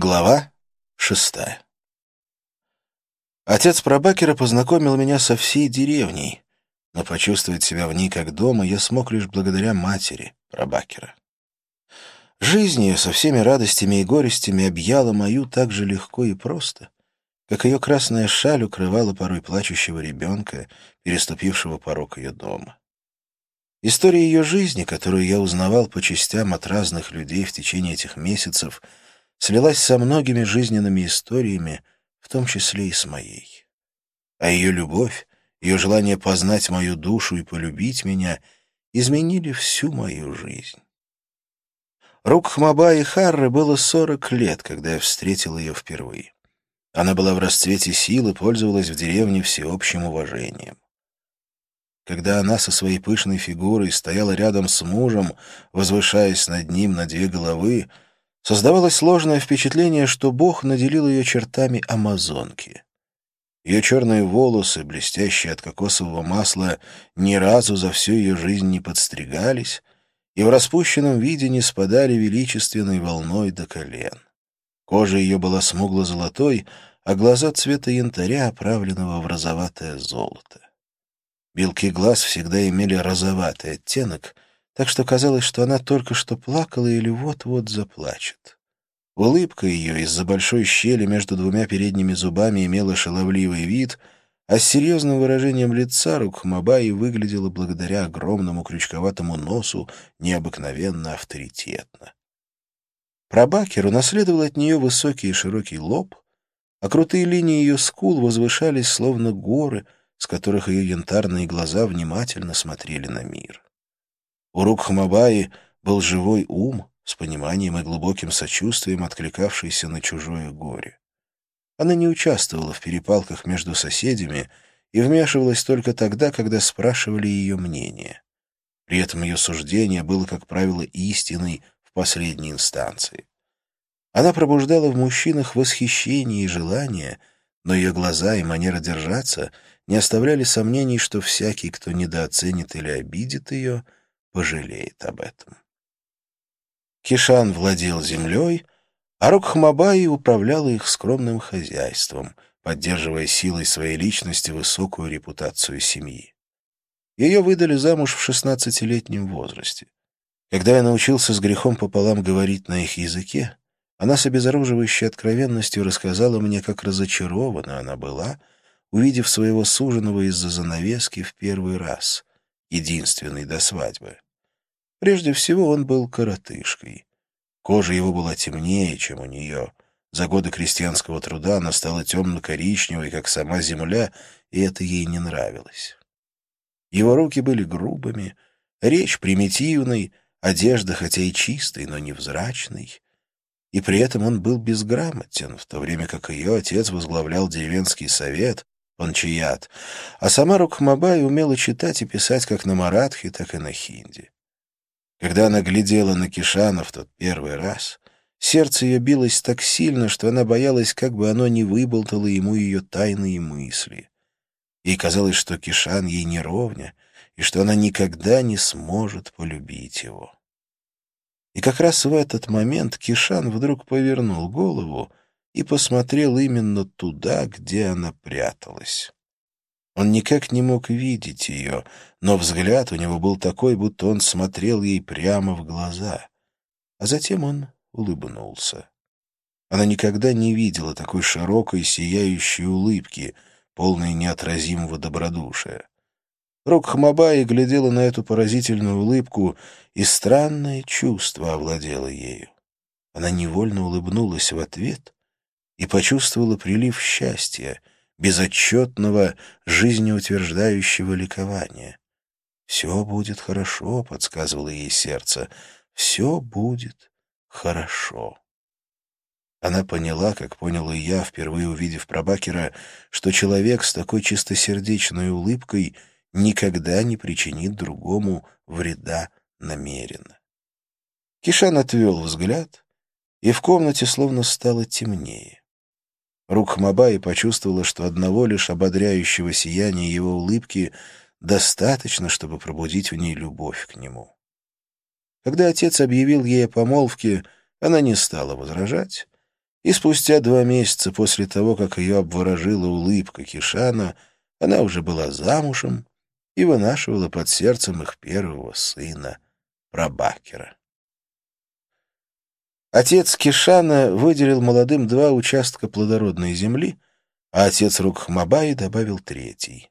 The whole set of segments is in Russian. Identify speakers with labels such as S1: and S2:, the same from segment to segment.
S1: Глава шестая Отец Прабакера познакомил меня со всей деревней, но почувствовать себя в ней как дома я смог лишь благодаря матери Прабакера. Жизнь ее со всеми радостями и горестями объяла мою так же легко и просто, как ее красная шаль укрывала порой плачущего ребенка, переступившего порог ее дома. История ее жизни, которую я узнавал по частям от разных людей в течение этих месяцев — слилась со многими жизненными историями, в том числе и с моей. А ее любовь, ее желание познать мою душу и полюбить меня изменили всю мою жизнь. Рукхмаба и Харры было сорок лет, когда я встретил ее впервые. Она была в расцвете силы, пользовалась в деревне всеобщим уважением. Когда она со своей пышной фигурой стояла рядом с мужем, возвышаясь над ним на две головы, Создавалось сложное впечатление, что Бог наделил ее чертами амазонки. Ее черные волосы, блестящие от кокосового масла, ни разу за всю ее жизнь не подстригались и в распущенном виде не спадали величественной волной до колен. Кожа ее была смугло-золотой, а глаза цвета янтаря, оправленного в розоватое золото. Белки глаз всегда имели розоватый оттенок — так что казалось, что она только что плакала или вот-вот заплачет. Улыбка ее из-за большой щели между двумя передними зубами имела шаловливый вид, а с серьезным выражением лица Рукхмабаи выглядела благодаря огромному крючковатому носу необыкновенно авторитетно. Прабакер унаследовал от нее высокий и широкий лоб, а крутые линии ее скул возвышались словно горы, с которых ее янтарные глаза внимательно смотрели на мир. У рук Хамабаи был живой ум, с пониманием и глубоким сочувствием откликавшийся на чужое горе. Она не участвовала в перепалках между соседями и вмешивалась только тогда, когда спрашивали ее мнение. При этом ее суждение было, как правило, истиной в последней инстанции. Она пробуждала в мужчинах восхищение и желание, но ее глаза и манера держаться не оставляли сомнений, что всякий, кто недооценит или обидит ее — пожалеет об этом. Кишан владел землей, а Рокхмабаи управляла их скромным хозяйством, поддерживая силой своей личности высокую репутацию семьи. Ее выдали замуж в шестнадцатилетнем возрасте. Когда я научился с грехом пополам говорить на их языке, она с обезоруживающей откровенностью рассказала мне, как разочарована она была, увидев своего суженого из-за занавески в первый раз, единственный до свадьбы. Прежде всего он был коротышкой. Кожа его была темнее, чем у нее. За годы крестьянского труда она стала темно-коричневой, как сама земля, и это ей не нравилось. Его руки были грубыми, речь примитивной, одежда хотя и чистой, но невзрачной. И при этом он был безграмотен, в то время как ее отец возглавлял деревенский совет, панчият, а сама Рукхмабай умела читать и писать как на маратхе, так и на хинди. Когда она глядела на Кишана в тот первый раз, сердце ее билось так сильно, что она боялась, как бы оно не выболтало ему ее тайные мысли. Ей казалось, что Кишан ей не ровня, и что она никогда не сможет полюбить его. И как раз в этот момент Кишан вдруг повернул голову и посмотрел именно туда, где она пряталась. Он никак не мог видеть ее, но взгляд у него был такой, будто он смотрел ей прямо в глаза. А затем он улыбнулся. Она никогда не видела такой широкой, сияющей улыбки, полной неотразимого добродушия. Рокхмабаи глядела на эту поразительную улыбку, и странное чувство овладело ею. Она невольно улыбнулась в ответ и почувствовала прилив счастья — безотчетного, жизнеутверждающего ликования. «Все будет хорошо», — подсказывало ей сердце, — «все будет хорошо». Она поняла, как понял и я, впервые увидев Пробакера, что человек с такой чистосердечной улыбкой никогда не причинит другому вреда намеренно. Кишан отвел взгляд, и в комнате словно стало темнее. Рукхмабаи почувствовала, что одного лишь ободряющего сияния его улыбки достаточно, чтобы пробудить в ней любовь к нему. Когда отец объявил ей о помолвке, она не стала возражать и спустя два месяца после того, как ее обворожила улыбка Кишана, она уже была замужем и вынашивала под сердцем их первого сына, Прабакера. Отец Кишана выделил молодым два участка плодородной земли, а отец Рукхмабаи добавил третий.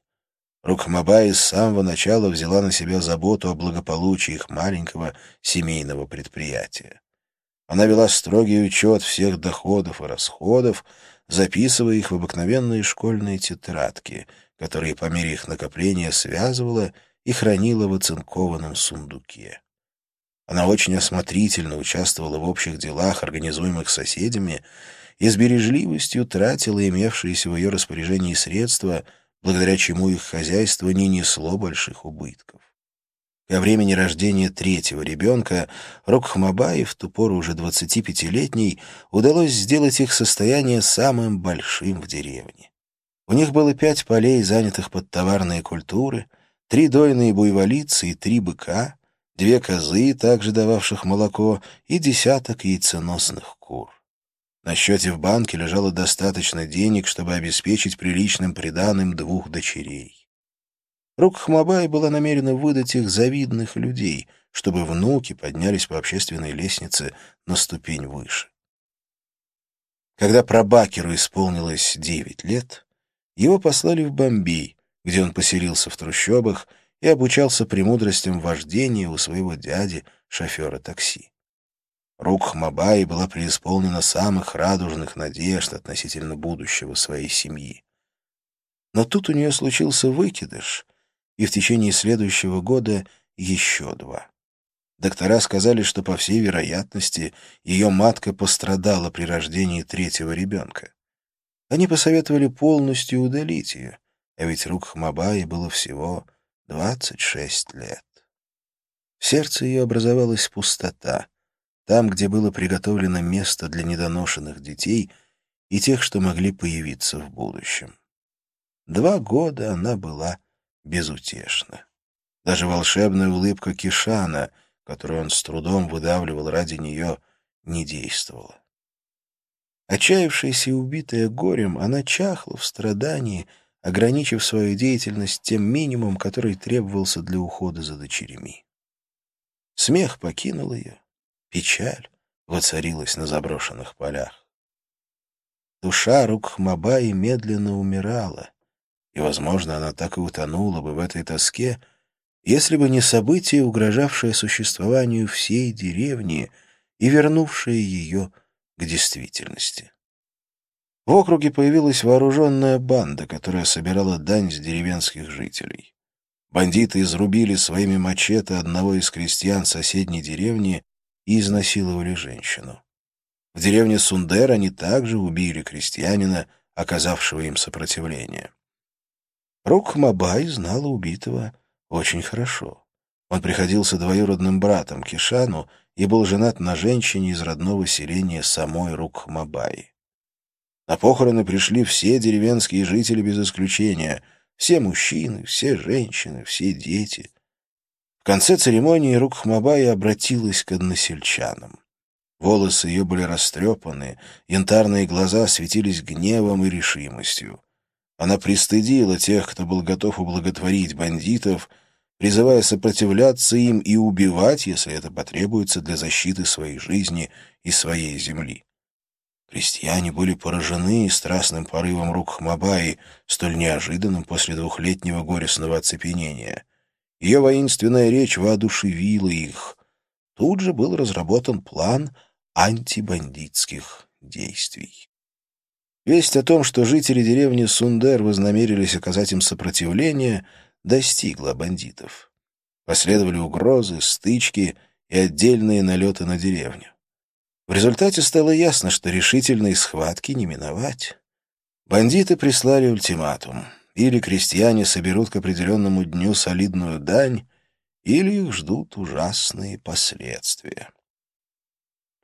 S1: Рукхмабаи с самого начала взяла на себя заботу о благополучии их маленького семейного предприятия. Она вела строгий учет всех доходов и расходов, записывая их в обыкновенные школьные тетрадки, которые по мере их накопления связывала и хранила в оцинкованном сундуке. Она очень осмотрительно участвовала в общих делах, организуемых соседями, и с бережливостью тратила имевшиеся в ее распоряжении средства, благодаря чему их хозяйство не несло больших убытков. Ко времени рождения третьего ребенка Рокхмабаи, в ту пору уже 25-летний, удалось сделать их состояние самым большим в деревне. У них было пять полей, занятых под товарные культуры, три дойные буйволицы и три быка, две козы, также дававших молоко, и десяток яйценосных кур. На счете в банке лежало достаточно денег, чтобы обеспечить приличным приданым двух дочерей. Рук Хмабай была намерена выдать их завидных людей, чтобы внуки поднялись по общественной лестнице на ступень выше. Когда прабакеру исполнилось девять лет, его послали в Бомбей, где он поселился в трущобах и обучался премудростям вождения у своего дяди, шофера такси. Рук Хмабаи была преисполнена самых радужных надежд относительно будущего своей семьи. Но тут у нее случился выкидыш, и в течение следующего года еще два. Доктора сказали, что, по всей вероятности, ее матка пострадала при рождении третьего ребенка. Они посоветовали полностью удалить ее, а ведь рук Хмабаи было всего Двадцать шесть лет. В сердце ее образовалась пустота, там, где было приготовлено место для недоношенных детей и тех, что могли появиться в будущем. Два года она была безутешна. Даже волшебная улыбка Кишана, которую он с трудом выдавливал ради нее, не действовала. Отчаявшаяся и убитая горем, она чахла в страдании, ограничив свою деятельность тем минимумом, который требовался для ухода за дочерями. Смех покинул ее, печаль воцарилась на заброшенных полях. Душа Рукхмабаи медленно умирала, и, возможно, она так и утонула бы в этой тоске, если бы не событие, угрожавшее существованию всей деревни и вернувшее ее к действительности. В округе появилась вооруженная банда, которая собирала дань с деревенских жителей. Бандиты изрубили своими мачете одного из крестьян соседней деревни и изнасиловали женщину. В деревне Сундер они также убили крестьянина, оказавшего им сопротивление. Рукхмабай знала убитого очень хорошо. Он приходился двоюродным братом Кишану и был женат на женщине из родного селения самой Рукхмабаи. На похороны пришли все деревенские жители без исключения. Все мужчины, все женщины, все дети. В конце церемонии рук Хмабаи обратилась к односельчанам. Волосы ее были растрепаны, янтарные глаза светились гневом и решимостью. Она пристыдила тех, кто был готов ублаготворить бандитов, призывая сопротивляться им и убивать, если это потребуется для защиты своей жизни и своей земли. Крестьяне были поражены страстным порывом рук Хмабаи, столь неожиданным после двухлетнего горестного оцепенения. Ее воинственная речь воодушевила их. Тут же был разработан план антибандитских действий. Весть о том, что жители деревни Сундер вознамерились оказать им сопротивление, достигла бандитов. Последовали угрозы, стычки и отдельные налеты на деревню. В результате стало ясно, что решительной схватки не миновать. Бандиты прислали ультиматум. Или крестьяне соберут к определенному дню солидную дань, или их ждут ужасные последствия.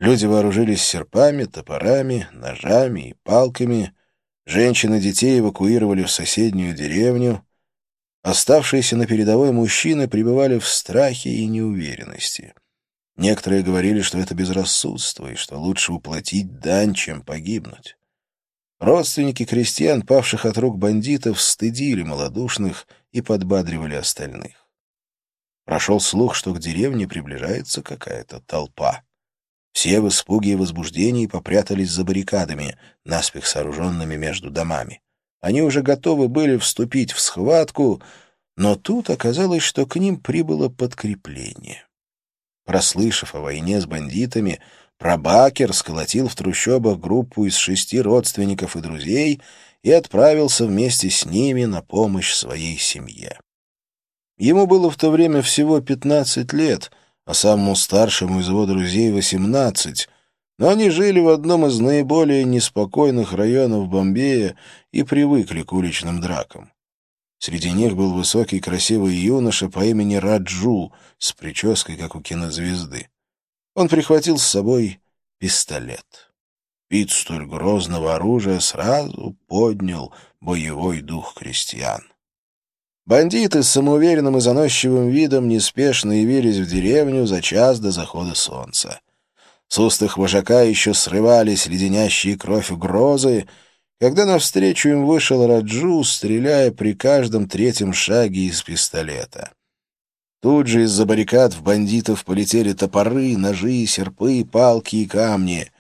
S1: Люди вооружились серпами, топорами, ножами и палками. Женщины и детей эвакуировали в соседнюю деревню. Оставшиеся на передовой мужчины пребывали в страхе и неуверенности. Некоторые говорили, что это безрассудство, и что лучше уплатить дань, чем погибнуть. Родственники крестьян, павших от рук бандитов, стыдили малодушных и подбадривали остальных. Прошел слух, что к деревне приближается какая-то толпа. Все в испуге и возбуждении попрятались за баррикадами, наспех сооруженными между домами. Они уже готовы были вступить в схватку, но тут оказалось, что к ним прибыло подкрепление. Прослышав о войне с бандитами, Пробакер сколотил в трущобах группу из шести родственников и друзей и отправился вместе с ними на помощь своей семье. Ему было в то время всего 15 лет, а самому старшему из его друзей 18, но они жили в одном из наиболее неспокойных районов Бомбея и привыкли к уличным дракам. Среди них был высокий красивый юноша по имени Раджу с прической, как у кинозвезды. Он прихватил с собой пистолет. Вид столь грозного оружия сразу поднял боевой дух крестьян. Бандиты с самоуверенным и заносчивым видом неспешно явились в деревню за час до захода солнца. С уст их вожака еще срывались леденящие кровь угрозы, когда навстречу им вышел Раджу, стреляя при каждом третьем шаге из пистолета. Тут же из-за баррикад в бандитов полетели топоры, ножи, серпы, палки и камни.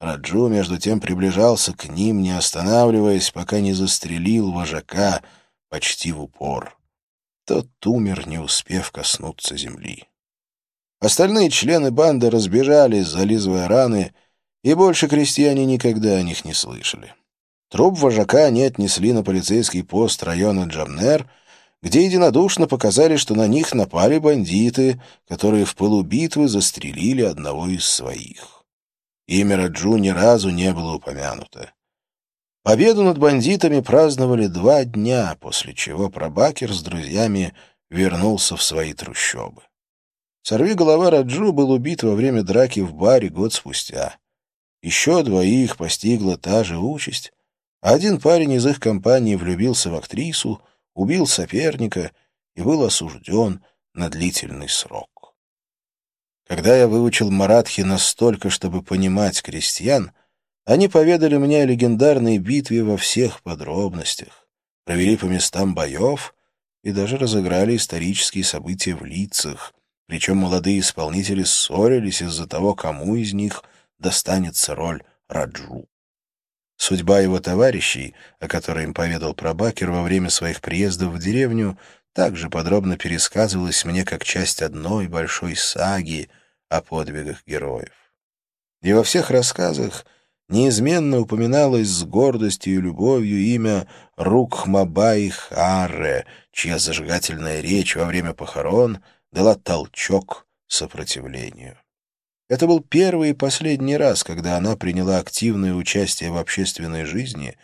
S1: Раджу, между тем, приближался к ним, не останавливаясь, пока не застрелил вожака — почти в упор. Тот умер, не успев коснуться земли. Остальные члены банды разбежались, зализывая раны, и больше крестьяне никогда о них не слышали. Труп вожака они отнесли на полицейский пост района Джамнер, где единодушно показали, что на них напали бандиты, которые в пылу битвы застрелили одного из своих. Имя Раджу ни разу не было упомянуто. Победу над бандитами праздновали два дня, после чего Пробакер с друзьями вернулся в свои трущобы. Сорви голова Раджу был убит во время драки в баре год спустя. Еще двоих постигла та же участь. Один парень из их компании влюбился в актрису, убил соперника и был осужден на длительный срок. Когда я выучил маратхи настолько, чтобы понимать крестьян, они поведали мне о легендарной битве во всех подробностях, провели по местам боев и даже разыграли исторические события в лицах, причем молодые исполнители ссорились из-за того, кому из них достанется роль Раджу. Судьба его товарищей, о которой им поведал Прабакер во время своих приездов в деревню, также подробно пересказывалась мне как часть одной большой саги о подвигах героев. И во всех рассказах неизменно упоминалось с гордостью и любовью имя Рукхмабай Харе, чья зажигательная речь во время похорон дала толчок сопротивлению. Это был первый и последний раз, когда она приняла активное участие в общественной жизни,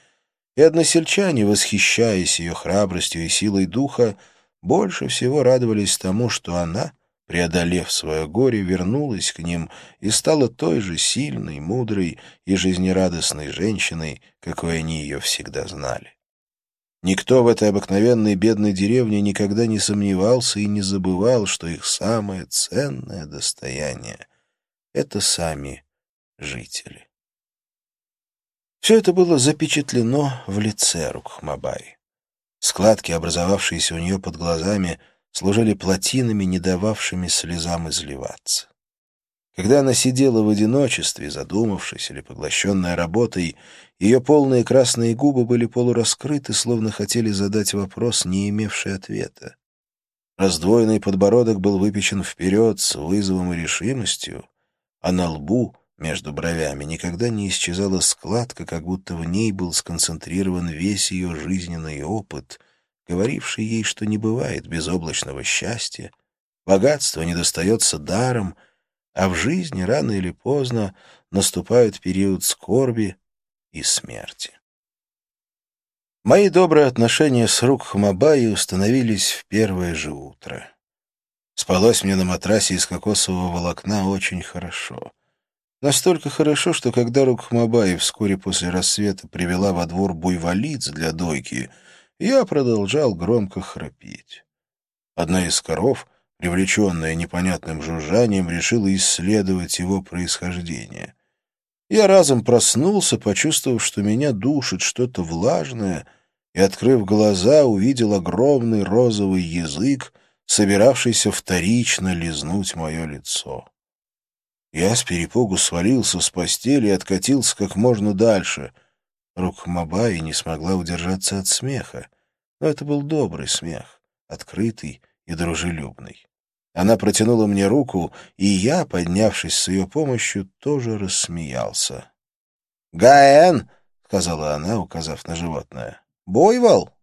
S1: и односельчане, восхищаясь ее храбростью и силой духа, больше всего радовались тому, что она — преодолев свое горе, вернулась к ним и стала той же сильной, мудрой и жизнерадостной женщиной, какой они ее всегда знали. Никто в этой обыкновенной бедной деревне никогда не сомневался и не забывал, что их самое ценное достояние — это сами жители. Все это было запечатлено в лице Рукхмабай. Складки, образовавшиеся у нее под глазами — служили плотинами, не дававшими слезам изливаться. Когда она сидела в одиночестве, задумавшись или поглощенная работой, ее полные красные губы были полураскрыты, словно хотели задать вопрос, не имевший ответа. Раздвоенный подбородок был выпечен вперед с вызовом и решимостью, а на лбу, между бровями, никогда не исчезала складка, как будто в ней был сконцентрирован весь ее жизненный опыт — говоривший ей, что не бывает безоблачного счастья, богатство не достается даром, а в жизни рано или поздно наступает период скорби и смерти. Мои добрые отношения с Рук Хамабаи установились в первое же утро. Спалось мне на матрасе из кокосового волокна очень хорошо. Настолько хорошо, что когда Рук Хамабаи вскоре после рассвета привела во двор буйволиц для дойки — я продолжал громко храпеть. Одна из коров, привлеченная непонятным жужжанием, решила исследовать его происхождение. Я разом проснулся, почувствовав, что меня душит что-то влажное, и, открыв глаза, увидел огромный розовый язык, собиравшийся вторично лизнуть мое лицо. Я с перепугу свалился с постели и откатился как можно дальше. Рукхмабаи не смогла удержаться от смеха. Но это был добрый смех, открытый и дружелюбный. Она протянула мне руку, и я, поднявшись с ее помощью, тоже рассмеялся. «Гаэн!» — сказала она, указав на животное. «Бойвол!»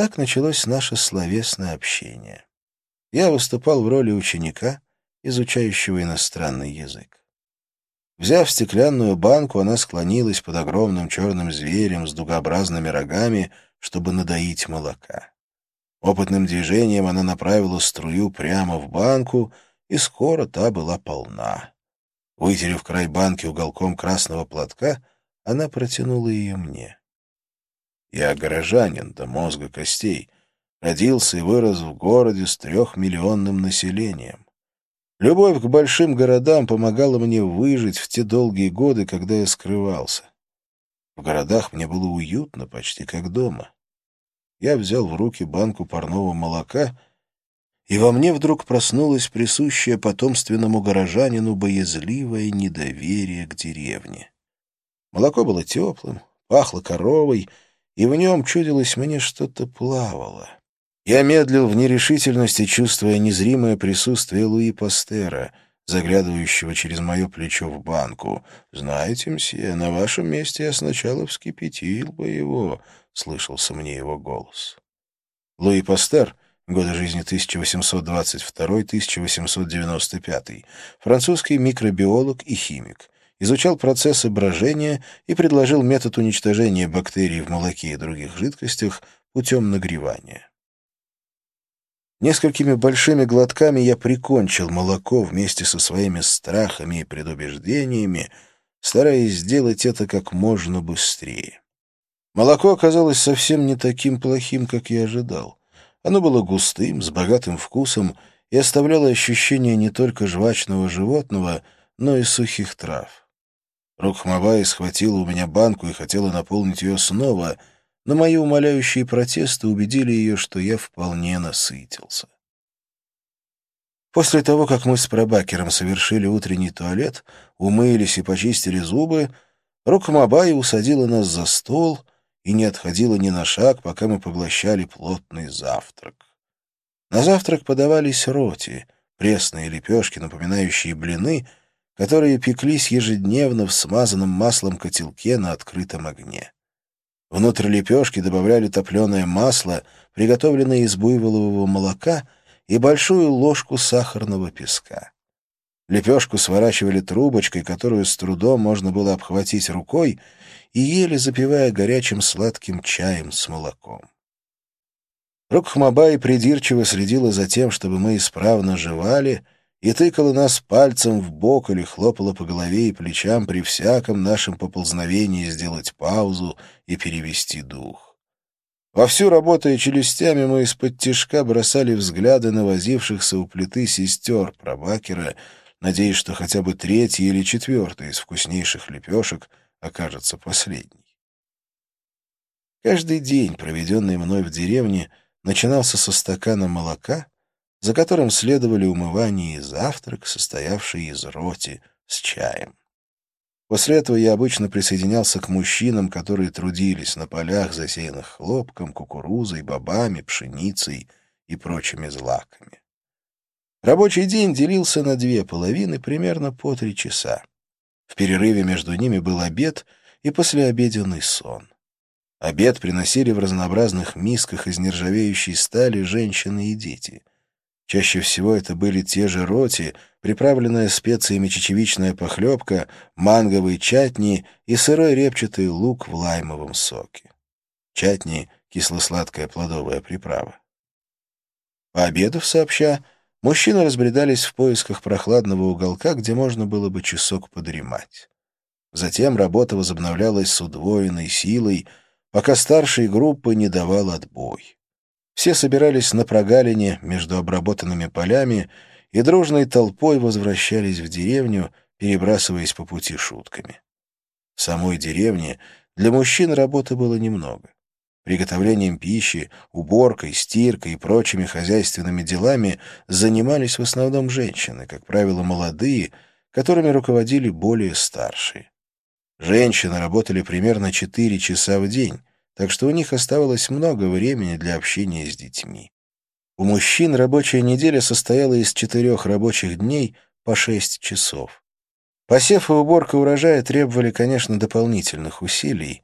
S1: Так началось наше словесное общение. Я выступал в роли ученика, изучающего иностранный язык. Взяв стеклянную банку, она склонилась под огромным черным зверем с дугообразными рогами, чтобы надоить молока. Опытным движением она направила струю прямо в банку, и скоро та была полна. Вытерев край банки уголком красного платка, она протянула ее мне. Я горожанин до мозга костей, родился и вырос в городе с трехмиллионным населением. Любовь к большим городам помогала мне выжить в те долгие годы, когда я скрывался. В городах мне было уютно, почти как дома. Я взял в руки банку парного молока, и во мне вдруг проснулось присущее потомственному горожанину боязливое недоверие к деревне. Молоко было теплым, пахло коровой, и в нем чудилось мне что-то плавало. Я медлил в нерешительности, чувствуя незримое присутствие Луи Пастера, заглядывающего через мое плечо в банку. «Знаете, мсье, на вашем месте я сначала вскипятил бы его», — слышался мне его голос. Луи Пастер, годы жизни 1822-1895, французский микробиолог и химик, изучал процессы брожения и предложил метод уничтожения бактерий в молоке и других жидкостях путем нагревания. Несколькими большими глотками я прикончил молоко вместе со своими страхами и предубеждениями, стараясь сделать это как можно быстрее. Молоко оказалось совсем не таким плохим, как я ожидал. Оно было густым, с богатым вкусом и оставляло ощущение не только жвачного животного, но и сухих трав. Рухмабай схватила у меня банку и хотела наполнить ее снова — но мои умоляющие протесты убедили ее, что я вполне насытился. После того, как мы с пробакером совершили утренний туалет, умылись и почистили зубы, Рукмабай усадила нас за стол и не отходила ни на шаг, пока мы поглощали плотный завтрак. На завтрак подавались роти, пресные лепешки, напоминающие блины, которые пеклись ежедневно в смазанном маслом котелке на открытом огне. Внутрь лепешки добавляли топленое масло, приготовленное из буйволового молока, и большую ложку сахарного песка. Лепешку сворачивали трубочкой, которую с трудом можно было обхватить рукой, и ели, запивая горячим сладким чаем с молоком. Рукхмабай придирчиво следила за тем, чтобы мы исправно жевали — и тыкала нас пальцем в бок или хлопала по голове и плечам при всяком нашем поползновении сделать паузу и перевести дух. Вовсю работая челюстями, мы из-под тишка бросали взгляды на возившихся у плиты сестер пробакера, надеясь, что хотя бы третий или четвертый из вкуснейших лепешек окажется последней. Каждый день, проведенный мной в деревне, начинался со стакана молока — за которым следовали умывание и завтрак, состоявший из роти с чаем. После этого я обычно присоединялся к мужчинам, которые трудились на полях, засеянных хлопком, кукурузой, бобами, пшеницей и прочими злаками. Рабочий день делился на две половины примерно по три часа. В перерыве между ними был обед и послеобеденный сон. Обед приносили в разнообразных мисках из нержавеющей стали женщины и дети. Чаще всего это были те же роти, приправленная специями чечевичная похлебка, манговые чатни и сырой репчатый лук в лаймовом соке. Чатни — кисло-сладкая плодовая приправа. Пообедав сообща, мужчины разбредались в поисках прохладного уголка, где можно было бы часок подремать. Затем работа возобновлялась с удвоенной силой, пока старшей группы не давал отбой. Все собирались на прогалине между обработанными полями и дружной толпой возвращались в деревню, перебрасываясь по пути шутками. В самой деревне для мужчин работы было немного. Приготовлением пищи, уборкой, стиркой и прочими хозяйственными делами занимались в основном женщины, как правило, молодые, которыми руководили более старшие. Женщины работали примерно 4 часа в день, так что у них оставалось много времени для общения с детьми. У мужчин рабочая неделя состояла из четырех рабочих дней по 6 часов. Посев и уборка урожая требовали, конечно, дополнительных усилий,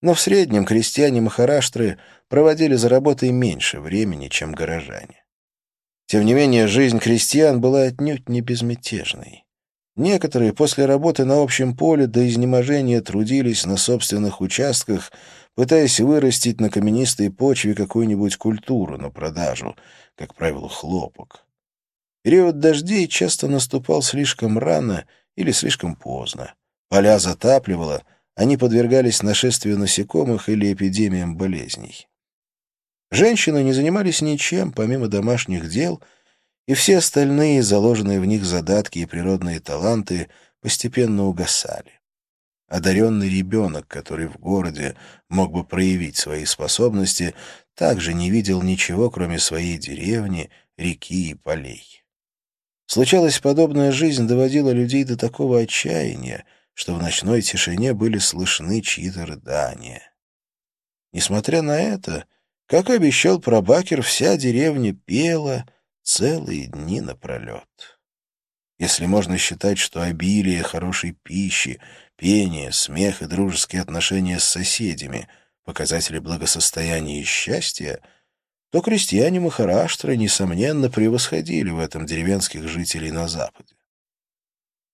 S1: но в среднем крестьяне Махараштры проводили за работой меньше времени, чем горожане. Тем не менее, жизнь крестьян была отнюдь не безмятежной. Некоторые после работы на общем поле до изнеможения трудились на собственных участках, пытаясь вырастить на каменистой почве какую-нибудь культуру на продажу, как правило, хлопок. Период дождей часто наступал слишком рано или слишком поздно. Поля затапливало — они подвергались нашествию насекомых или эпидемиям болезней. Женщины не занимались ничем, помимо домашних дел, и все остальные, заложенные в них задатки и природные таланты, постепенно угасали. Одаренный ребенок, который в городе мог бы проявить свои способности, также не видел ничего, кроме своей деревни, реки и полей. Случалось, подобная жизнь доводила людей до такого отчаяния, что в ночной тишине были слышны чьи-то рыдания. Несмотря на это, как обещал Пробакер, вся деревня пела целые дни напролет. Если можно считать, что обилие хорошей пищи, пение, смех и дружеские отношения с соседями — показатели благосостояния и счастья, то крестьяне Махараштры, несомненно, превосходили в этом деревенских жителей на Западе.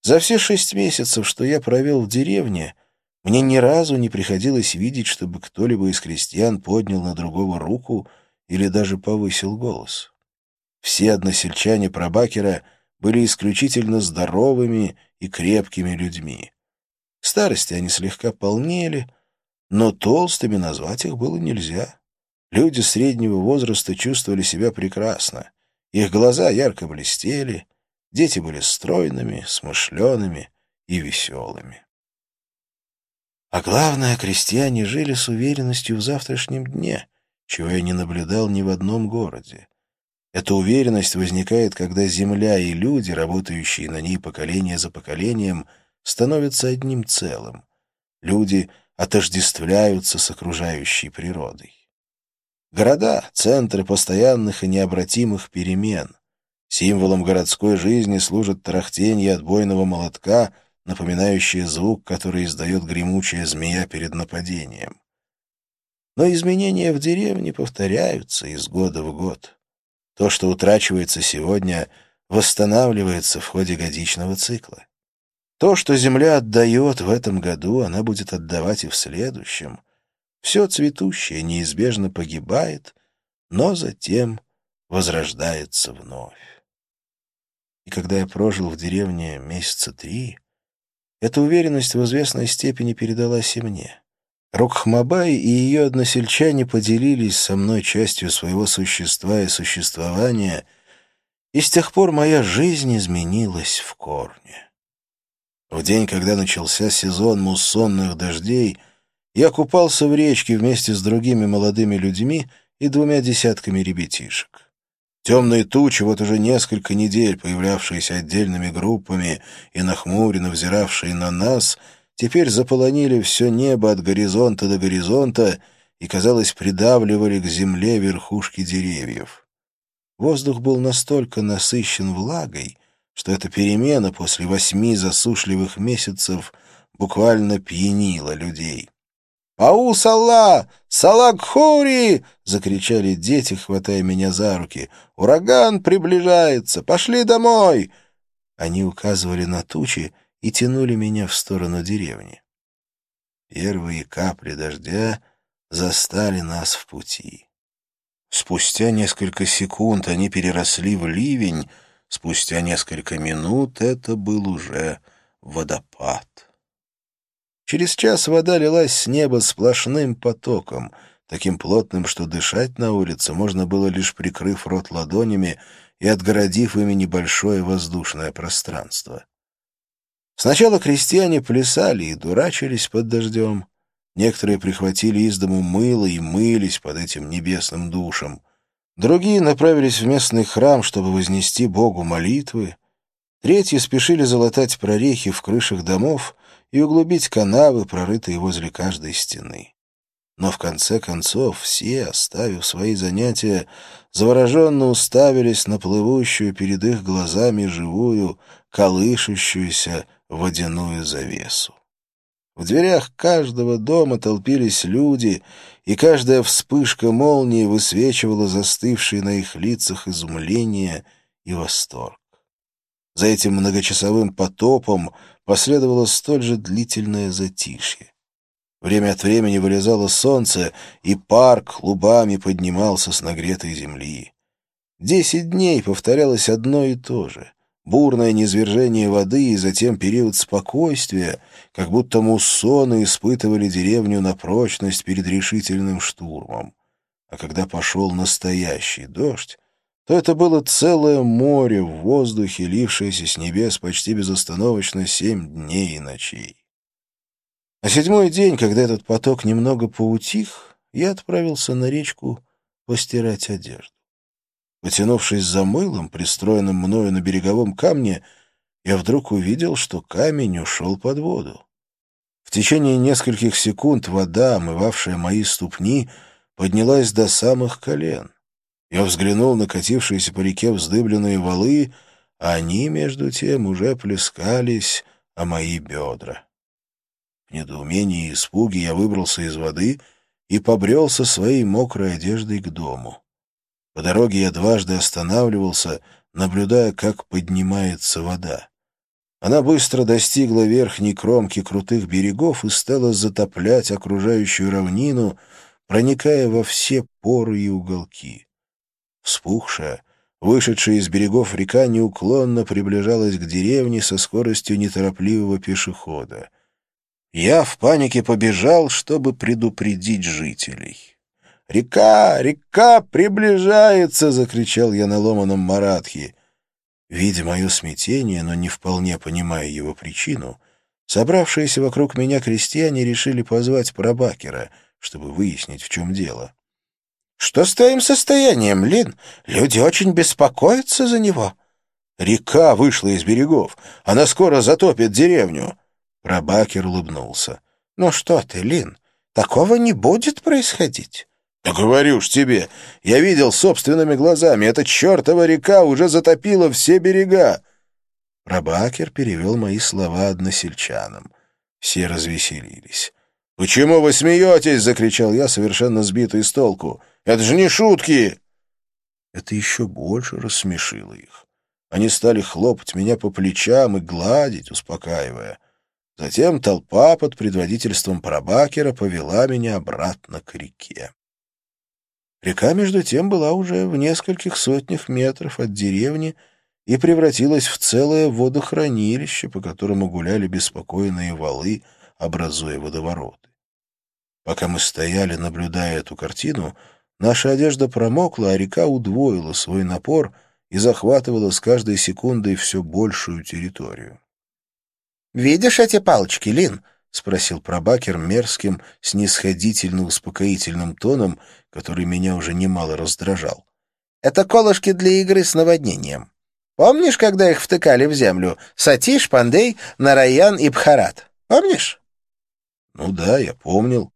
S1: За все шесть месяцев, что я провел в деревне, мне ни разу не приходилось видеть, чтобы кто-либо из крестьян поднял на другого руку или даже повысил голос. Все односельчане Пробакера были исключительно здоровыми и крепкими людьми. Старости они слегка полнели, но толстыми назвать их было нельзя. Люди среднего возраста чувствовали себя прекрасно. Их глаза ярко блестели, Дети были стройными, смышленными и веселыми. А главное, крестьяне жили с уверенностью в завтрашнем дне, чего я не наблюдал ни в одном городе. Эта уверенность возникает, когда земля и люди, работающие на ней поколение за поколением, становятся одним целым. Люди отождествляются с окружающей природой. Города — центры постоянных и необратимых перемен. Символом городской жизни служит тарахтенье отбойного молотка, напоминающее звук, который издает гремучая змея перед нападением. Но изменения в деревне повторяются из года в год. То, что утрачивается сегодня, восстанавливается в ходе годичного цикла. То, что земля отдает в этом году, она будет отдавать и в следующем. Все цветущее неизбежно погибает, но затем возрождается вновь. И когда я прожил в деревне месяца три, эта уверенность в известной степени передалась и мне. Рокхмабай и ее односельчане поделились со мной частью своего существа и существования, и с тех пор моя жизнь изменилась в корне. В день, когда начался сезон муссонных дождей, я купался в речке вместе с другими молодыми людьми и двумя десятками ребятишек. Темные тучи, вот уже несколько недель появлявшиеся отдельными группами и нахмуренно взиравшие на нас, теперь заполонили все небо от горизонта до горизонта и, казалось, придавливали к земле верхушки деревьев. Воздух был настолько насыщен влагой, что эта перемена после восьми засушливых месяцев буквально пьянила людей. «Ау, Салла! Салакхури!» — закричали дети, хватая меня за руки. «Ураган приближается! Пошли домой!» Они указывали на тучи и тянули меня в сторону деревни. Первые капли дождя застали нас в пути. Спустя несколько секунд они переросли в ливень, спустя несколько минут это был уже водопад. Через час вода лилась с неба сплошным потоком, таким плотным, что дышать на улице можно было лишь прикрыв рот ладонями и отгородив ими небольшое воздушное пространство. Сначала крестьяне плясали и дурачились под дождем. Некоторые прихватили из дому мыло и мылись под этим небесным душем. Другие направились в местный храм, чтобы вознести Богу молитвы. Третьи спешили залатать прорехи в крышах домов и углубить канавы, прорытые возле каждой стены. Но в конце концов все, оставив свои занятия, завороженно уставились на плывущую перед их глазами живую, колышущуюся водяную завесу. В дверях каждого дома толпились люди, и каждая вспышка молнии высвечивала застывшие на их лицах изумление и восторг. За этим многочасовым потопом последовало столь же длительное затишье. Время от времени вылезало солнце, и пар клубами поднимался с нагретой земли. Десять дней повторялось одно и то же бурное низвержение воды и затем период спокойствия, как будто муссоны испытывали деревню на прочность перед решительным штурмом. А когда пошел настоящий дождь, то это было целое море в воздухе, лившееся с небес почти безостановочно семь дней и ночей. На седьмой день, когда этот поток немного поутих, я отправился на речку постирать одежду. Потянувшись за мылом, пристроенным мною на береговом камне, я вдруг увидел, что камень ушел под воду. В течение нескольких секунд вода, омывавшая мои ступни, поднялась до самых колен. Я взглянул на катившиеся по реке вздыбленные валы, а они, между тем, уже плескались о мои бедра. В недоумении и испуге я выбрался из воды и побрел со своей мокрой одеждой к дому. По дороге я дважды останавливался, наблюдая, как поднимается вода. Она быстро достигла верхней кромки крутых берегов и стала затоплять окружающую равнину, проникая во все поры и уголки. Вспухшая, вышедшая из берегов река неуклонно приближалась к деревне со скоростью неторопливого пешехода. Я в панике побежал, чтобы предупредить жителей. «Река! Река приближается!» — закричал я на ломаном маратхи. Видя мое смятение, но не вполне понимая его причину, собравшиеся вокруг меня крестьяне решили позвать Прабакера, чтобы выяснить, в чем дело. «Что с твоим состоянием, Лин? Люди очень беспокоятся за него». «Река вышла из берегов. Она скоро затопит деревню». Прабакер улыбнулся. «Ну что ты, Лин, такого не будет происходить. «Да говорю ж тебе, я видел собственными глазами, эта чертова река уже затопила все берега!» Рабакер перевел мои слова односельчанам. Все развеселились. «Почему вы смеетесь?» — закричал я, совершенно сбитый с толку. «Это же не шутки!» Это еще больше рассмешило их. Они стали хлопать меня по плечам и гладить, успокаивая. Затем толпа под предводительством Прабакера повела меня обратно к реке. Река, между тем, была уже в нескольких сотнях метров от деревни и превратилась в целое водохранилище, по которому гуляли беспокойные валы, образуя водовороты. Пока мы стояли, наблюдая эту картину, наша одежда промокла, а река удвоила свой напор и захватывала с каждой секундой все большую территорию. «Видишь эти палочки, Лин?» — спросил пробакер мерзким, снисходительно-успокоительным тоном, который меня уже немало раздражал. «Это колышки для игры с наводнением. Помнишь, когда их втыкали в землю? Сатиш, Пандей, Нараян и Бхарат. Помнишь?» «Ну да, я помнил.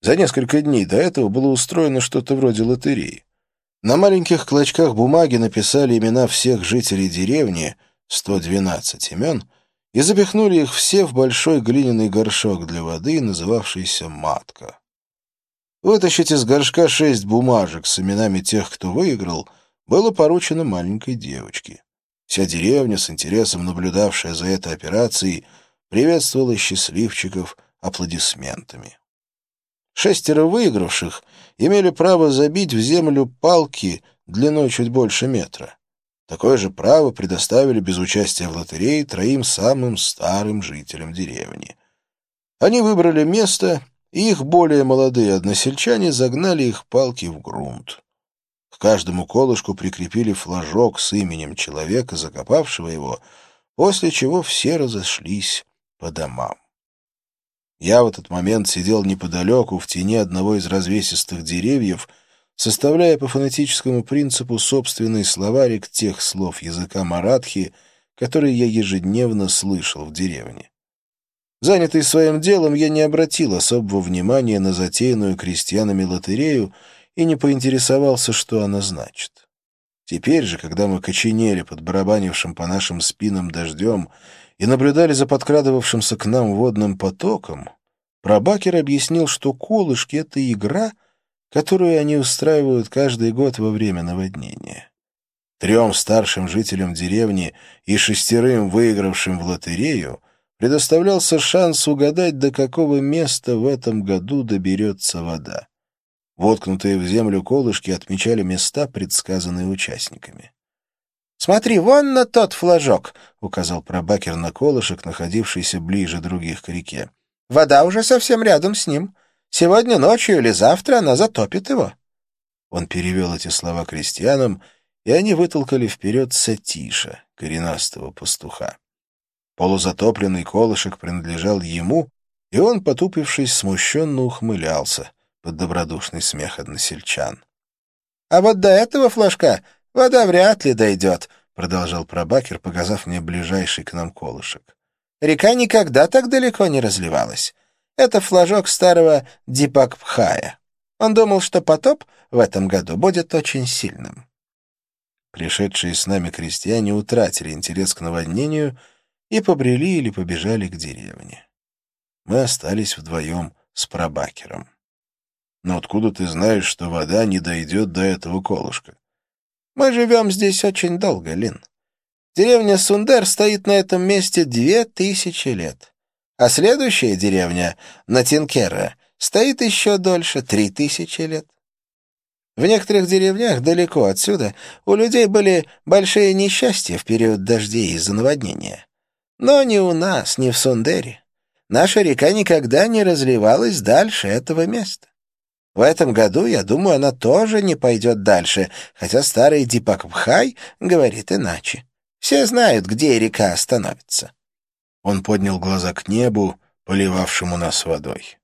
S1: За несколько дней до этого было устроено что-то вроде лотереи. На маленьких клочках бумаги написали имена всех жителей деревни, 112 имен — и запихнули их все в большой глиняный горшок для воды, называвшийся «матка». Вытащить из горшка шесть бумажек с именами тех, кто выиграл, было поручено маленькой девочке. Вся деревня, с интересом наблюдавшая за этой операцией, приветствовала счастливчиков аплодисментами. Шестеро выигравших имели право забить в землю палки длиной чуть больше метра. Такое же право предоставили без участия в лотерее троим самым старым жителям деревни. Они выбрали место и их более молодые односельчане загнали их палки в грунт. К каждому колышку прикрепили флажок с именем человека, закопавшего его, после чего все разошлись по домам. Я в этот момент сидел неподалеку, в тени одного из развесистых деревьев, составляя по фонетическому принципу собственный словарик тех слов языка маратхи, которые я ежедневно слышал в деревне. Занятый своим делом, я не обратил особого внимания на затеянную крестьянами лотерею и не поинтересовался, что она значит. Теперь же, когда мы коченели под барабанившим по нашим спинам дождем и наблюдали за подкрадывавшимся к нам водным потоком, Прабакер объяснил, что колышки — это игра, которую они устраивают каждый год во время наводнения. Трем старшим жителям деревни и шестерым выигравшим в лотерею предоставлялся шанс угадать, до какого места в этом году доберется вода. Воткнутые в землю колышки отмечали места, предсказанные участниками. «Смотри, вон на тот флажок!» — указал прабакер на колышек, находившийся ближе других к реке. «Вода уже совсем рядом с ним. Сегодня ночью или завтра она затопит его». Он перевел эти слова крестьянам, и они вытолкали вперед Сатиша, коренастого пастуха. Полузатопленный колышек принадлежал ему, и он, потупившись, смущенно ухмылялся под добродушный смех односельчан. — А вот до этого флажка вода вряд ли дойдет, — продолжал прабакер, показав мне ближайший к нам колышек. — Река никогда так далеко не разливалась. Это флажок старого Дипакпхая. Он думал, что потоп в этом году будет очень сильным. Пришедшие с нами крестьяне утратили интерес к наводнению и побрели или побежали к деревне. Мы остались вдвоем с прабакером. Но откуда ты знаешь, что вода не дойдет до этого колышка? Мы живем здесь очень долго, Лин. Деревня Сундер стоит на этом месте две тысячи лет. А следующая деревня, Натинкера, стоит еще дольше, три тысячи лет. В некоторых деревнях далеко отсюда у людей были большие несчастья в период дождей из-за наводнения. Но ни у нас, ни в Сундере. Наша река никогда не разливалась дальше этого места. В этом году, я думаю, она тоже не пойдет дальше, хотя старый Дипакбхай говорит иначе. Все знают, где река остановится. Он поднял глаза к небу, поливавшему нас водой.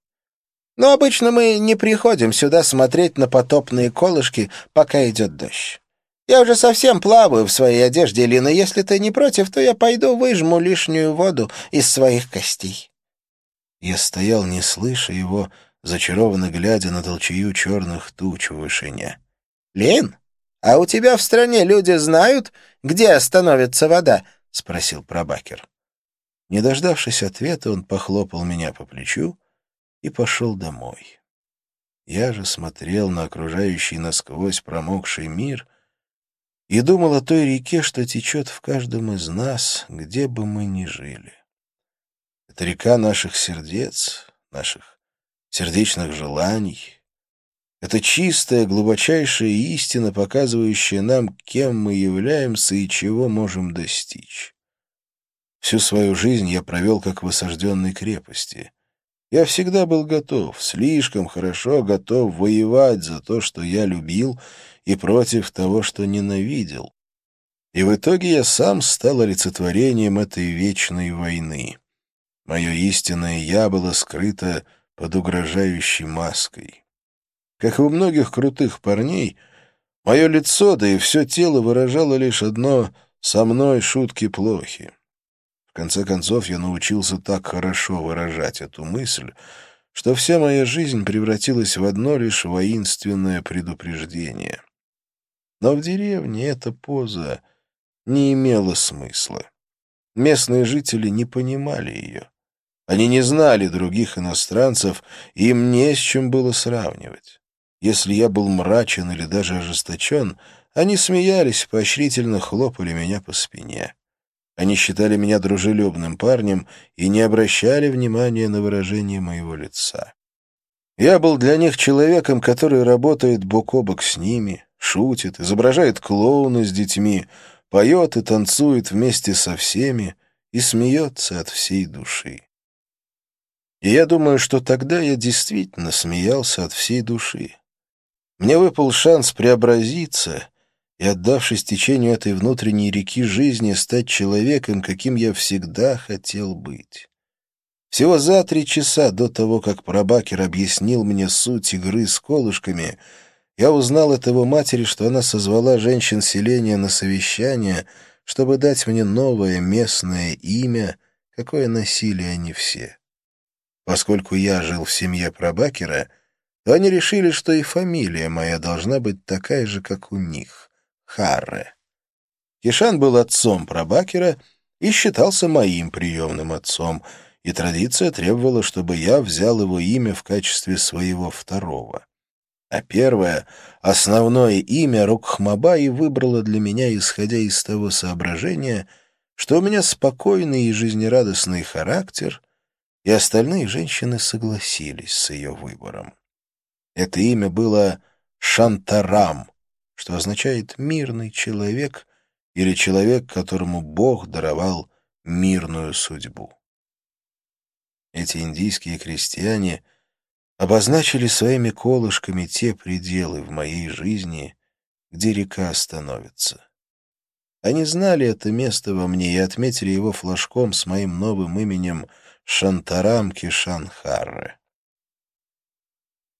S1: Но обычно мы не приходим сюда смотреть на потопные колышки, пока идет дождь. Я уже совсем плаваю в своей одежде, Лина. Если ты не против, то я пойду выжму лишнюю воду из своих костей. Я стоял, не слыша его, зачарованно глядя на толчею черных туч в вышине. — Лин, а у тебя в стране люди знают, где остановится вода? — спросил прабакер. Не дождавшись ответа, он похлопал меня по плечу и пошел домой. Я же смотрел на окружающий насквозь промокший мир — и думал о той реке, что течет в каждом из нас, где бы мы ни жили. Это река наших сердец, наших сердечных желаний. Это чистая, глубочайшая истина, показывающая нам, кем мы являемся и чего можем достичь. Всю свою жизнь я провел как в осажденной крепости. Я всегда был готов, слишком хорошо готов воевать за то, что я любил и против того, что ненавидел. И в итоге я сам стал олицетворением этой вечной войны. Мое истинное «я» было скрыто под угрожающей маской. Как и у многих крутых парней, мое лицо, да и все тело выражало лишь одно «со мной шутки плохи». Конце концов, я научился так хорошо выражать эту мысль, что вся моя жизнь превратилась в одно лишь воинственное предупреждение. Но в деревне эта поза не имела смысла. Местные жители не понимали ее. Они не знали других иностранцев, и им не с чем было сравнивать. Если я был мрачен или даже ожесточен, они смеялись, поощрительно хлопали меня по спине. Они считали меня дружелюбным парнем и не обращали внимания на выражение моего лица. Я был для них человеком, который работает бок о бок с ними, шутит, изображает клоуна с детьми, поет и танцует вместе со всеми и смеется от всей души. И я думаю, что тогда я действительно смеялся от всей души. Мне выпал шанс преобразиться и, отдавшись течению этой внутренней реки жизни, стать человеком, каким я всегда хотел быть. Всего за три часа до того, как Прабакер объяснил мне суть игры с колышками, я узнал от его матери, что она созвала женщин селения на совещание, чтобы дать мне новое местное имя, какое носили они все. Поскольку я жил в семье Прабакера, то они решили, что и фамилия моя должна быть такая же, как у них — Харре. Кишан был отцом Прабакера и считался моим приемным отцом — и традиция требовала, чтобы я взял его имя в качестве своего второго. А первое, основное имя Рукхмабаи выбрала для меня, исходя из того соображения, что у меня спокойный и жизнерадостный характер, и остальные женщины согласились с ее выбором. Это имя было Шантарам, что означает «мирный человек» или «человек, которому Бог даровал мирную судьбу». Эти индийские крестьяне обозначили своими колышками те пределы в моей жизни, где река остановится. Они знали это место во мне и отметили его флажком с моим новым именем Шантарам Кишанхарре.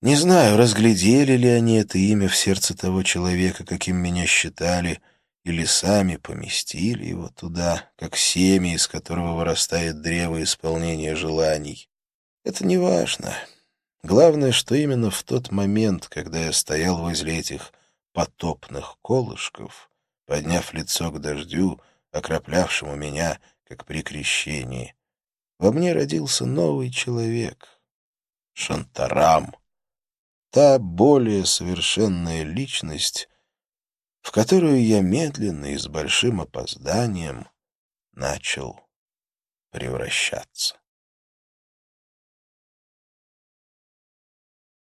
S1: Не знаю, разглядели ли они это имя в сердце того человека, каким меня считали, или сами поместили его туда, как семя, из которого вырастает древо исполнения желаний. Это не важно. Главное, что именно в тот момент, когда я стоял возле этих потопных колышков, подняв лицо к дождю, окроплявшему меня, как при крещении, во мне родился новый человек — Шантарам, та более совершенная личность, в которую я медленно и с большим опозданием начал превращаться.